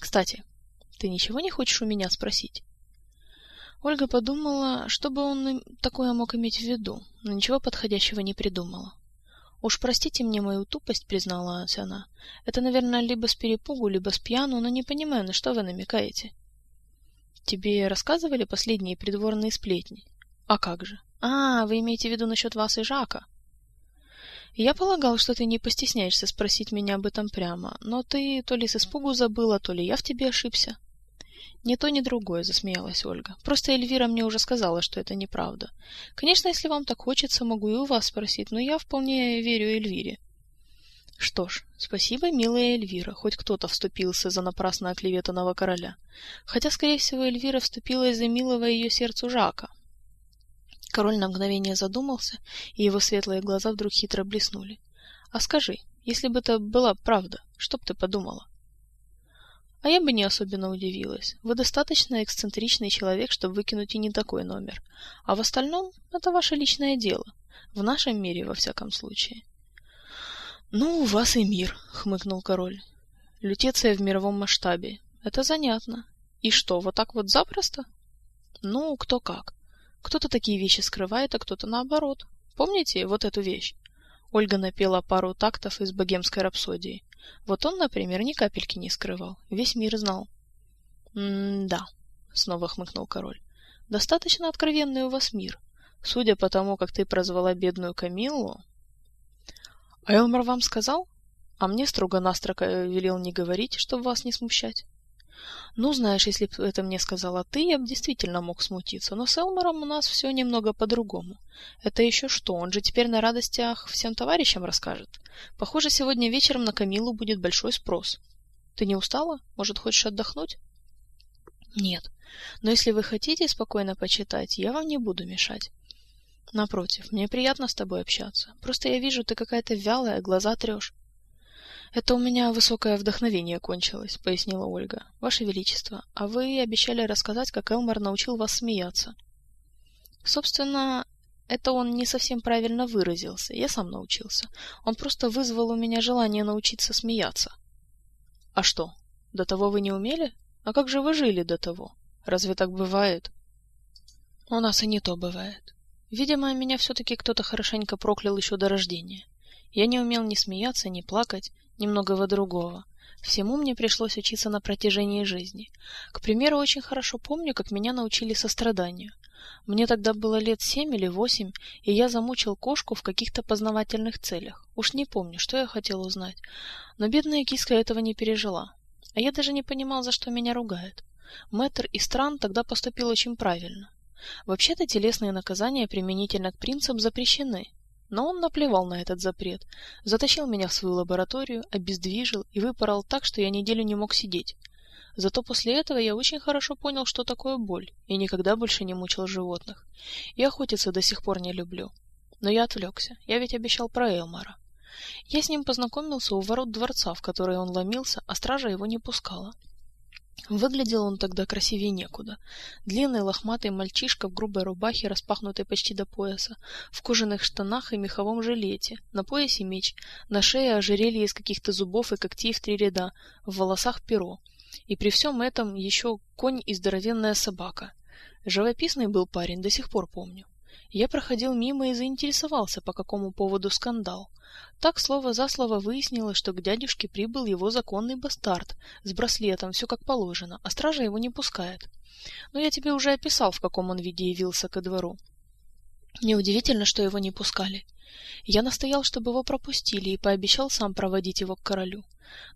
«Кстати, ты ничего не хочешь у меня спросить?» Ольга подумала, что бы он такое мог иметь в виду, но ничего подходящего не придумала. «Уж простите мне мою тупость», — призналась она. «Это, наверное, либо с перепугу, либо с пьяну, но не понимаю, на что вы намекаете». «Тебе рассказывали последние придворные сплетни?» «А как же? А, вы имеете в виду насчет вас и Жака?» «Я полагал, что ты не постесняешься спросить меня об этом прямо, но ты то ли с испугу забыла, то ли я в тебе ошибся». «Ни то, ни другое», — засмеялась Ольга. «Просто Эльвира мне уже сказала, что это неправда. Конечно, если вам так хочется, могу и у вас спросить, но я вполне верю Эльвире». Что ж, спасибо, милая Эльвира, хоть кто-то вступился за напрасно оклеветанного короля. Хотя, скорее всего, Эльвира вступилась за милого ее сердцу Жака. Король на мгновение задумался, и его светлые глаза вдруг хитро блеснули. «А скажи, если бы это была правда, что б ты подумала?» А я бы не особенно удивилась. Вы достаточно эксцентричный человек, чтобы выкинуть и не такой номер. А в остальном это ваше личное дело. В нашем мире, во всяком случае. «Ну, у вас и мир», — хмыкнул король. «Лютеция в мировом масштабе. Это занятно. И что, вот так вот запросто?» «Ну, кто как. Кто-то такие вещи скрывает, а кто-то наоборот. Помните вот эту вещь?» Ольга напела пару тактов из богемской рапсодии. Вот он, например, ни капельки не скрывал. Весь мир знал. «М-да», — снова хмыкнул король. «Достаточно откровенный у вас мир. Судя по тому, как ты прозвала бедную Камиллу...» «А Элмар вам сказал? А мне строго-настрого велел не говорить, чтобы вас не смущать». Ну, знаешь, если бы это мне сказала ты, я бы действительно мог смутиться, но с Элмором у нас все немного по-другому. Это еще что, он же теперь на радостях всем товарищам расскажет. Похоже, сегодня вечером на Камилу будет большой спрос. Ты не устала? Может, хочешь отдохнуть? Нет. Но если вы хотите спокойно почитать, я вам не буду мешать. Напротив, мне приятно с тобой общаться. Просто я вижу, ты какая-то вялая, глаза трешь. «Это у меня высокое вдохновение кончилось», — пояснила Ольга. «Ваше Величество, а вы обещали рассказать, как Элмар научил вас смеяться». «Собственно, это он не совсем правильно выразился. Я сам научился. Он просто вызвал у меня желание научиться смеяться». «А что, до того вы не умели? А как же вы жили до того? Разве так бывает?» «У нас и не то бывает. Видимо, меня все-таки кто-то хорошенько проклял еще до рождения. Я не умел ни смеяться, ни плакать, ни многого другого. Всему мне пришлось учиться на протяжении жизни. К примеру, очень хорошо помню, как меня научили состраданию. Мне тогда было лет семь или восемь, и я замучил кошку в каких-то познавательных целях. Уж не помню, что я хотел узнать. Но бедная киска этого не пережила. А я даже не понимал, за что меня ругают. Мэтр и Стран тогда поступил очень правильно. Вообще-то телесные наказания применительно к принцам запрещены, но он наплевал на этот запрет, затащил меня в свою лабораторию, обездвижил и выпорол так, что я неделю не мог сидеть. Зато после этого я очень хорошо понял, что такое боль, и никогда больше не мучил животных. И охотиться до сих пор не люблю. Но я отвлекся, я ведь обещал про Элмара. Я с ним познакомился у ворот дворца, в который он ломился, а стража его не пускала. Выглядел он тогда красивее некуда. Длинный лохматый мальчишка в грубой рубахе, распахнутой почти до пояса, в кожаных штанах и меховом жилете, на поясе меч, на шее ожерелье из каких-то зубов и когтей в три ряда, в волосах перо. И при всем этом еще конь и здоровенная собака. Живописный был парень, до сих пор помню. Я проходил мимо и заинтересовался, по какому поводу скандал. Так слово за слово выяснилось, что к дядюшке прибыл его законный бастард с браслетом, все как положено, а стража его не пускает. Но я тебе уже описал, в каком он виде явился ко двору. Неудивительно, что его не пускали. Я настоял, чтобы его пропустили, и пообещал сам проводить его к королю.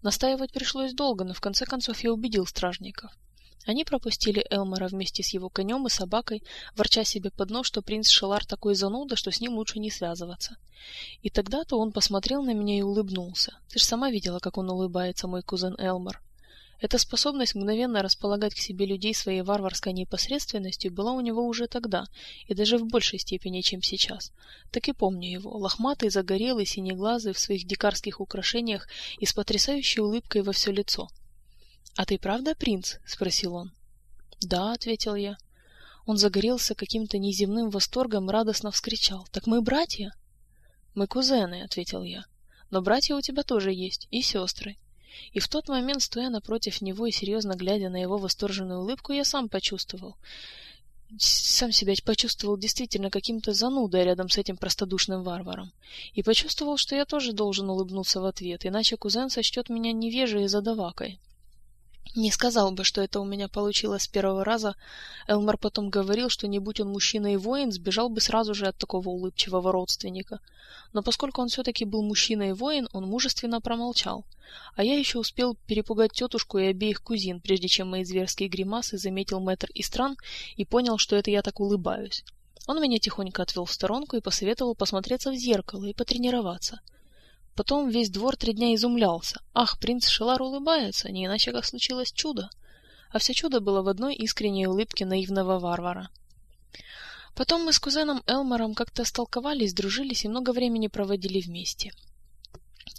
Настаивать пришлось долго, но в конце концов я убедил стражников. Они пропустили Элмора вместе с его конем и собакой, ворча себе под нос, что принц Шелар такой зануда, что с ним лучше не связываться. И тогда-то он посмотрел на меня и улыбнулся. Ты ж сама видела, как он улыбается, мой кузен Элмор. Эта способность мгновенно располагать к себе людей своей варварской непосредственностью была у него уже тогда, и даже в большей степени, чем сейчас. Так и помню его, лохматый, загорелый, синеглазый, в своих дикарских украшениях и с потрясающей улыбкой во все лицо. «А ты правда принц?» — спросил он. «Да», — ответил я. Он загорелся каким-то неземным восторгом радостно вскричал. «Так мы братья?» «Мы кузены», — ответил я. «Но братья у тебя тоже есть, и сестры». И в тот момент, стоя напротив него и серьезно глядя на его восторженную улыбку, я сам почувствовал. Сам себя почувствовал действительно каким-то занудой рядом с этим простодушным варваром. И почувствовал, что я тоже должен улыбнуться в ответ, иначе кузен сочтет меня невежей и задавакой. Не сказал бы, что это у меня получилось с первого раза. Элмар потом говорил, что не будь он мужчина и воин, сбежал бы сразу же от такого улыбчивого родственника. Но поскольку он все-таки был мужчина и воин, он мужественно промолчал. А я еще успел перепугать тетушку и обеих кузин, прежде чем мои зверские гримасы заметил мэтр Истран и понял, что это я так улыбаюсь. Он меня тихонько отвел в сторонку и посоветовал посмотреться в зеркало и потренироваться. Потом весь двор три дня изумлялся. Ах, принц Шелар улыбается, не иначе как случилось чудо. А все чудо было в одной искренней улыбке наивного варвара. Потом мы с кузеном Элмором как-то столковались, дружились и много времени проводили вместе.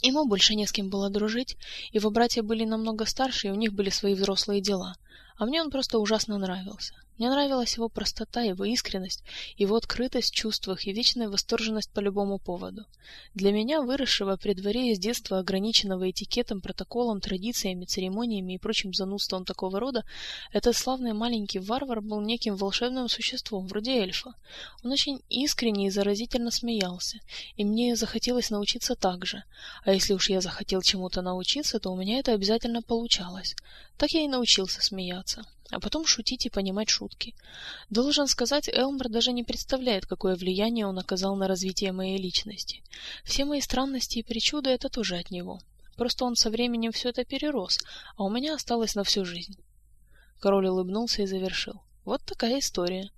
Ему больше не с кем было дружить, его братья были намного старше, и у них были свои взрослые дела, а мне он просто ужасно нравился. Мне нравилась его простота, его искренность, его открытость в чувствах и вечная восторженность по любому поводу. Для меня, выросшего при дворе из детства ограниченного этикетом, протоколом, традициями, церемониями и прочим занудством такого рода, этот славный маленький варвар был неким волшебным существом, вроде эльфа. Он очень искренне и заразительно смеялся, и мне захотелось научиться так же. А если уж я захотел чему-то научиться, то у меня это обязательно получалось. Так я и научился смеяться а потом шутить и понимать шутки. Должен сказать, Элмер даже не представляет, какое влияние он оказал на развитие моей личности. Все мои странности и причуды — это тоже от него. Просто он со временем все это перерос, а у меня осталось на всю жизнь. Король улыбнулся и завершил. Вот такая история.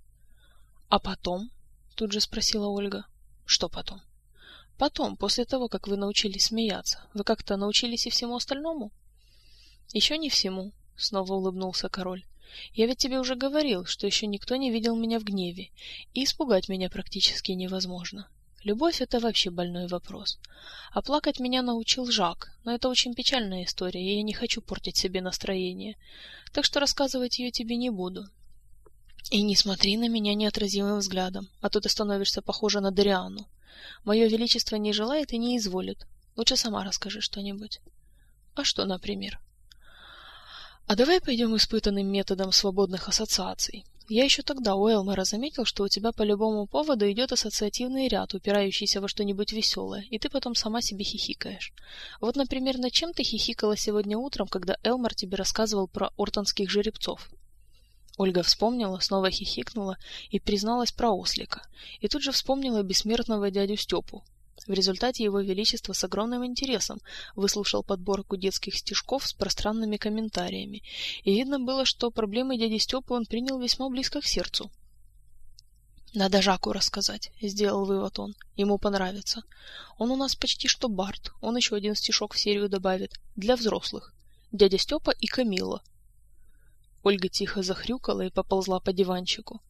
— А потом? — тут же спросила Ольга. — Что потом? — Потом, после того, как вы научились смеяться. Вы как-то научились и всему остальному? — Еще не всему, — снова улыбнулся король. Я ведь тебе уже говорил, что еще никто не видел меня в гневе, и испугать меня практически невозможно. Любовь — это вообще больной вопрос. А плакать меня научил Жак, но это очень печальная история, и я не хочу портить себе настроение. Так что рассказывать ее тебе не буду. И не смотри на меня неотразимым взглядом, а то ты становишься похожа на Дариану. Мое величество не желает и не изволит. Лучше сама расскажи что-нибудь. А что, например? А давай пойдем испытанным методом свободных ассоциаций. Я еще тогда у Элмера заметил, что у тебя по любому поводу идет ассоциативный ряд, упирающийся во что-нибудь веселое, и ты потом сама себе хихикаешь. Вот, например, над чем ты хихикала сегодня утром, когда Элмер тебе рассказывал про ортонских жеребцов? Ольга вспомнила, снова хихикнула и призналась про ослика. И тут же вспомнила бессмертного дядю Степу, в результате его величество с огромным интересом выслушал подборку детских стишков с пространными комментариями, и видно было, что проблемы дяди Степы он принял весьма близко к сердцу. «Надо Жаку рассказать», — сделал вывод он. «Ему понравится. Он у нас почти что Барт. Он еще один стишок в серию добавит. Для взрослых. Дядя Степа и Камила. Ольга тихо захрюкала и поползла по диванчику.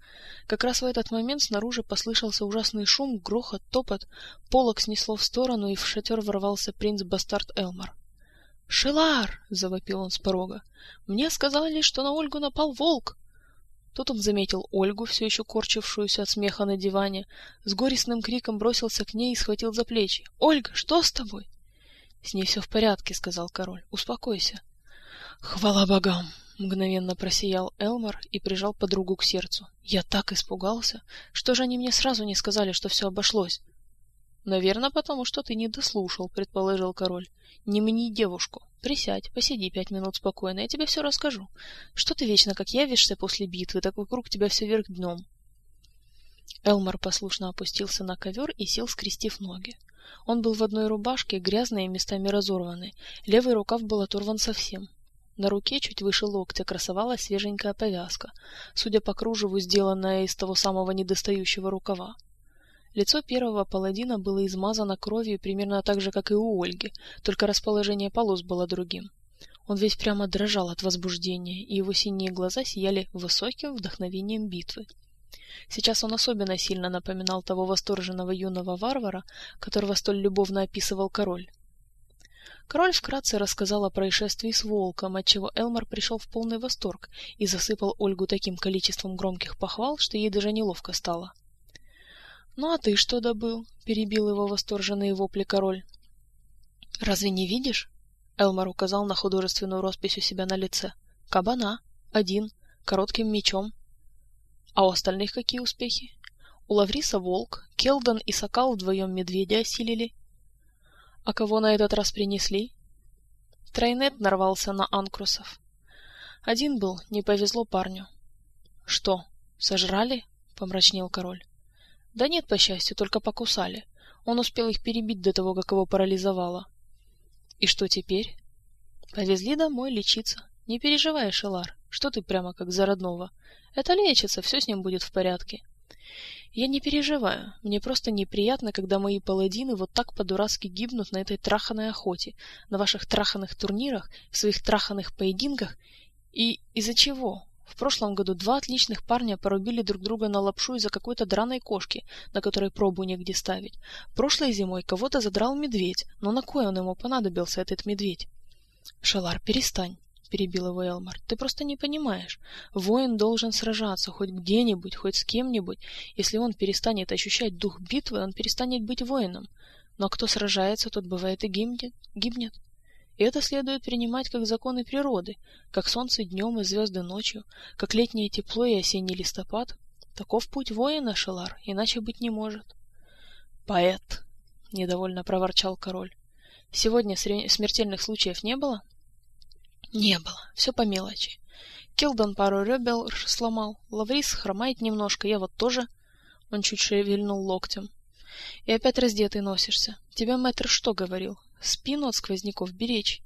Как раз в этот момент снаружи послышался ужасный шум, грохот, топот, полок снесло в сторону, и в шатер ворвался принц-бастард Элмар. «Шелар!» — завопил он с порога. «Мне сказали, что на Ольгу напал волк!» Тут он заметил Ольгу, все еще корчившуюся от смеха на диване, с горестным криком бросился к ней и схватил за плечи. «Ольга, что с тобой?» «С ней все в порядке», — сказал король. «Успокойся». «Хвала богам!» Мгновенно просиял Элмар и прижал подругу к сердцу. Я так испугался. Что же они мне сразу не сказали, что все обошлось? Наверное, потому что ты не дослушал, предположил король. Не мни девушку. Присядь, посиди пять минут спокойно, я тебе все расскажу. Что ты вечно как явишься после битвы, так вокруг тебя все вверх дном. Элмар послушно опустился на ковер и сел, скрестив ноги. Он был в одной рубашке, грязной и местами разорванной. Левый рукав был оторван совсем. На руке чуть выше локтя красовалась свеженькая повязка, судя по кружеву, сделанная из того самого недостающего рукава. Лицо первого паладина было измазано кровью примерно так же, как и у Ольги, только расположение полос было другим. Он весь прямо дрожал от возбуждения, и его синие глаза сияли высоким вдохновением битвы. Сейчас он особенно сильно напоминал того восторженного юного варвара, которого столь любовно описывал король. Король вкратце рассказал о происшествии с волком, отчего Элмар пришел в полный восторг и засыпал Ольгу таким количеством громких похвал, что ей даже неловко стало. «Ну а ты что добыл?» — перебил его восторженные вопли король. «Разве не видишь?» — Элмар указал на художественную роспись у себя на лице. «Кабана. Один. Коротким мечом. А у остальных какие успехи? У Лавриса волк, Келдон и Сокал вдвоем медведя осилили, а кого на этот раз принесли? Тройнет нарвался на анкрусов. Один был, не повезло парню. Что, сожрали? помрачнел король. Да нет, по счастью, только покусали. Он успел их перебить до того, как его парализовало. И что теперь? Повезли домой лечиться. Не переживай, Шелар, что ты прямо как за родного. Это лечится, все с ним будет в порядке. Я не переживаю. Мне просто неприятно, когда мои паладины вот так по-дурацки гибнут на этой траханой охоте, на ваших траханых турнирах, в своих траханых поединках. И из-за чего? В прошлом году два отличных парня порубили друг друга на лапшу из-за какой-то драной кошки, на которой пробу негде ставить. Прошлой зимой кого-то задрал медведь, но на кой он ему понадобился, этот медведь? Шалар, перестань, перебил его Элмар. Ты просто не понимаешь. Воин должен сражаться хоть где-нибудь, хоть с кем-нибудь. Если он перестанет ощущать дух битвы, он перестанет быть воином. Но кто сражается, тот бывает и гибнет. И это следует принимать как законы природы, как солнце днем и звезды ночью, как летнее тепло и осенний листопад. Таков путь воина, Шелар, иначе быть не может. Поэт, недовольно проворчал король. Сегодня смертельных случаев не было? Не было, все по мелочи. Килдон пару ребел сломал, Лаврис хромает немножко, я вот тоже. Он чуть шевельнул локтем. И опять раздетый носишься. Тебе мэтр что говорил? Спину от сквозняков беречь.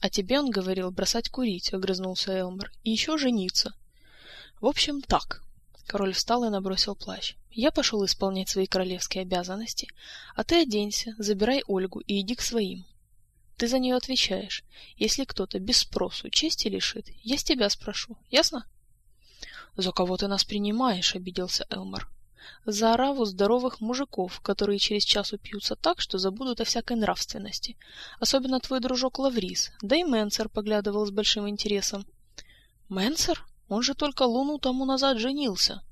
А тебе он говорил бросать курить, огрызнулся Элмер, и еще жениться. В общем, так. Король встал и набросил плащ. Я пошел исполнять свои королевские обязанности, а ты оденься, забирай Ольгу и иди к своим. Ты за нее отвечаешь. Если кто-то без спросу чести лишит, я с тебя спрошу. Ясно? За кого ты нас принимаешь? обиделся Элмар за ораву здоровых мужиков, которые через час упьются так, что забудут о всякой нравственности. Особенно твой дружок Лаврис, да и Менсер поглядывал с большим интересом. Менсер? Он же только луну тому назад женился.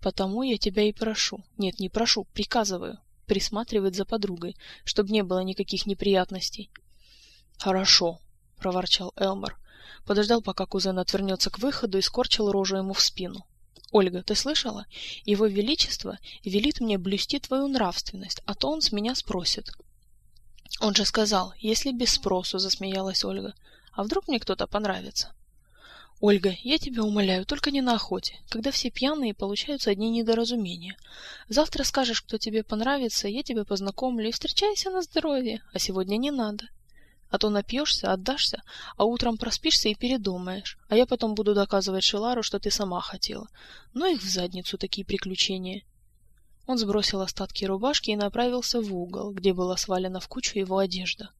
Потому я тебя и прошу. Нет, не прошу, приказываю присматривать за подругой, чтобы не было никаких неприятностей. Хорошо, проворчал Элмар, подождал, пока кузен отвернется к выходу и скорчил рожу ему в спину. Ольга, ты слышала? Его величество велит мне блюсти твою нравственность, а то он с меня спросит. Он же сказал, если без спросу, засмеялась Ольга. А вдруг мне кто-то понравится? Ольга, я тебя умоляю, только не на охоте, когда все пьяные, получаются одни недоразумения. Завтра скажешь, кто тебе понравится, я тебя познакомлю и встречайся на здоровье, а сегодня не надо. А то напьешься, отдашься, а утром проспишься и передумаешь. А я потом буду доказывать Шелару, что ты сама хотела. Ну их в задницу такие приключения. Он сбросил остатки рубашки и направился в угол, где была свалена в кучу его одежда.